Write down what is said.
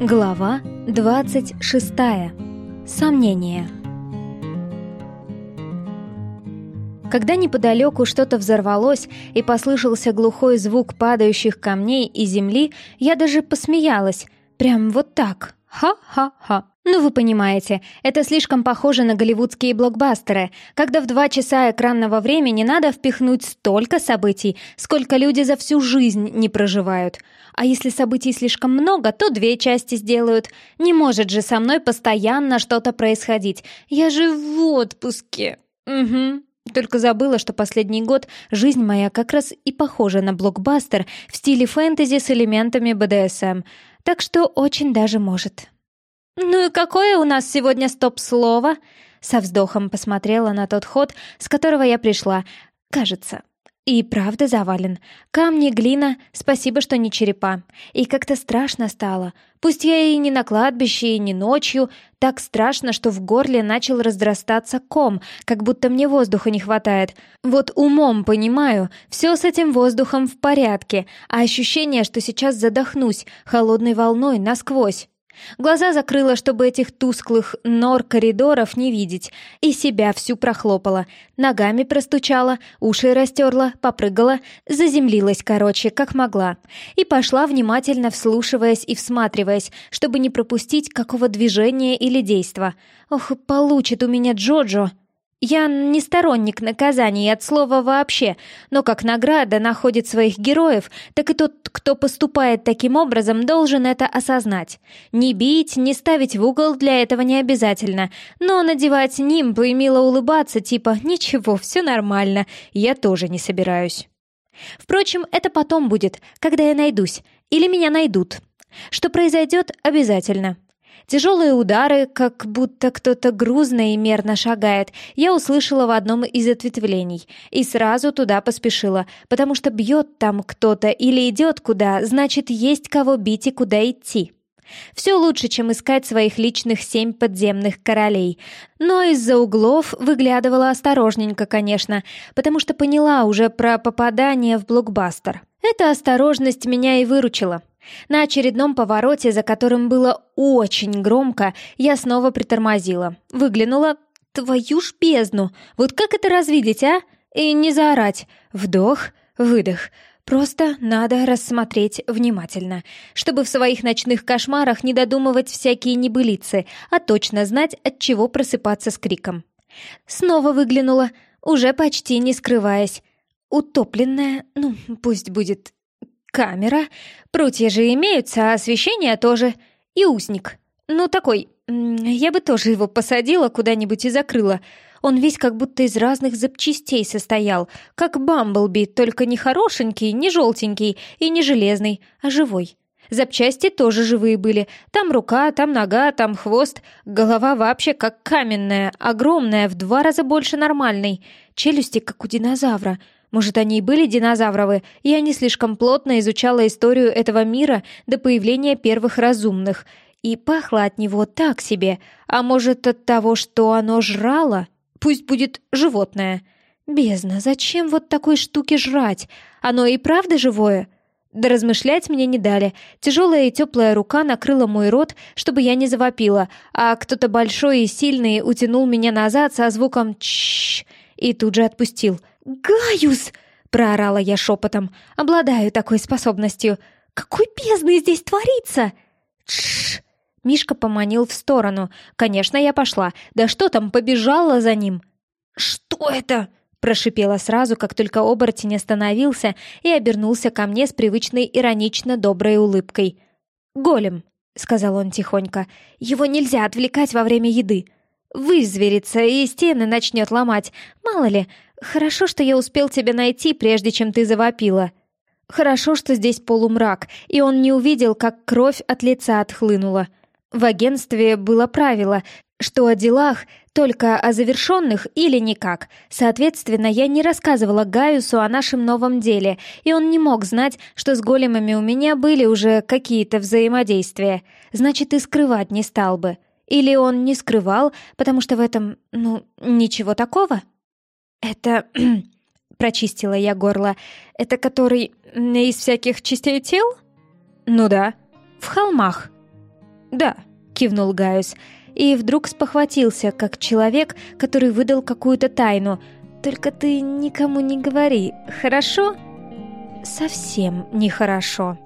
Глава 26. Сомнения. Когда неподалеку что-то взорвалось и послышался глухой звук падающих камней и земли, я даже посмеялась. Прям вот так. Ха-ха-ха. Ну, вы понимаете, это слишком похоже на голливудские блокбастеры, когда в два часа экранного времени надо впихнуть столько событий, сколько люди за всю жизнь не проживают. А если событий слишком много, то две части сделают. Не может же со мной постоянно что-то происходить. Я же в отпуске. Угу. Только забыла, что последний год жизнь моя как раз и похожа на блокбастер в стиле фэнтези с элементами БДСМ. Так что очень даже может. «Ну и какое у нас сегодня стоп-слово?» Со вздохом посмотрела на тот ход, с которого я пришла. Кажется. И правда завален. Камни, глина, спасибо, что не черепа. И как-то страшно стало. Пусть я и не на кладбище, и не ночью. Так страшно, что в горле начал разрастаться ком, как будто мне воздуха не хватает. Вот умом понимаю, все с этим воздухом в порядке, а ощущение, что сейчас задохнусь холодной волной насквозь. Глаза закрыла, чтобы этих тусклых нор коридоров не видеть, и себя всю прохлопала. Ногами простучала, уши растерла, попрыгала, заземлилась, короче, как могла. И пошла, внимательно вслушиваясь и всматриваясь, чтобы не пропустить какого движения или действа. Ох, получит у меня Джоджо! Я не сторонник наказаний от слова вообще, но как награда находит своих героев, так и тот, кто поступает таким образом, должен это осознать. Не бить, не ставить в угол для этого не обязательно, но надевать нимб и мило улыбаться, типа «ничего, все нормально, я тоже не собираюсь». Впрочем, это потом будет, когда я найдусь, или меня найдут. Что произойдет, обязательно. Тяжелые удары, как будто кто-то грузно и мерно шагает, я услышала в одном из ответвлений и сразу туда поспешила, потому что бьет там кто-то или идет куда, значит, есть кого бить и куда идти. Все лучше, чем искать своих личных семь подземных королей. Но из-за углов выглядывала осторожненько, конечно, потому что поняла уже про попадание в блокбастер. Эта осторожность меня и выручила. На очередном повороте, за которым было очень громко, я снова притормозила. Выглянула. Твою ж бездну! Вот как это развидеть, а? И не заорать. Вдох, выдох. Просто надо рассмотреть внимательно, чтобы в своих ночных кошмарах не додумывать всякие небылицы, а точно знать, от чего просыпаться с криком. Снова выглянула, уже почти не скрываясь. Утопленная, ну, пусть будет камера, прутья же имеются, а освещение тоже, и узник. Ну, такой, я бы тоже его посадила куда-нибудь и закрыла. Он весь как будто из разных запчастей состоял, как Бамблби, только не хорошенький, не желтенький и не железный, а живой. Запчасти тоже живые были. Там рука, там нога, там хвост. Голова вообще как каменная, огромная, в два раза больше нормальной. Челюсти, как у динозавра. Может, они и были динозавровы, я не слишком плотно изучала историю этого мира до появления первых разумных. И пахло от него так себе. А может, от того, что оно жрало? Пусть будет животное. Бездна, зачем вот такой штуки жрать? Оно и правда живое? Да размышлять мне не дали. Тяжелая и теплая рука накрыла мой рот, чтобы я не завопила, а кто-то большой и сильный утянул меня назад со звуком «чшш» и тут же отпустил. «Гаюс!» — проорала я шепотом. «Обладаю такой способностью. Какой бездны здесь творится?» «Тш!» Мишка поманил в сторону. Конечно, я пошла. Да что там, побежала за ним. «Что это?» Прошипела сразу, как только оборотень остановился и обернулся ко мне с привычной иронично доброй улыбкой. «Голем», — сказал он тихонько, — «его нельзя отвлекать во время еды. Вызверится и стены начнет ломать. Мало ли, хорошо, что я успел тебя найти, прежде чем ты завопила. Хорошо, что здесь полумрак, и он не увидел, как кровь от лица отхлынула. В агентстве было правило, что о делах только о завершенных или никак. Соответственно, я не рассказывала Гаюсу о нашем новом деле, и он не мог знать, что с големами у меня были уже какие-то взаимодействия. Значит, и скрывать не стал бы. Или он не скрывал, потому что в этом, ну, ничего такого? Это... Прочистила я горло. Это который из всяких частей тел? Ну да. В холмах. «Да», — кивнул Гaius, и вдруг спохватился, как человек, который выдал какую-то тайну. «Только ты никому не говори, хорошо?» «Совсем нехорошо».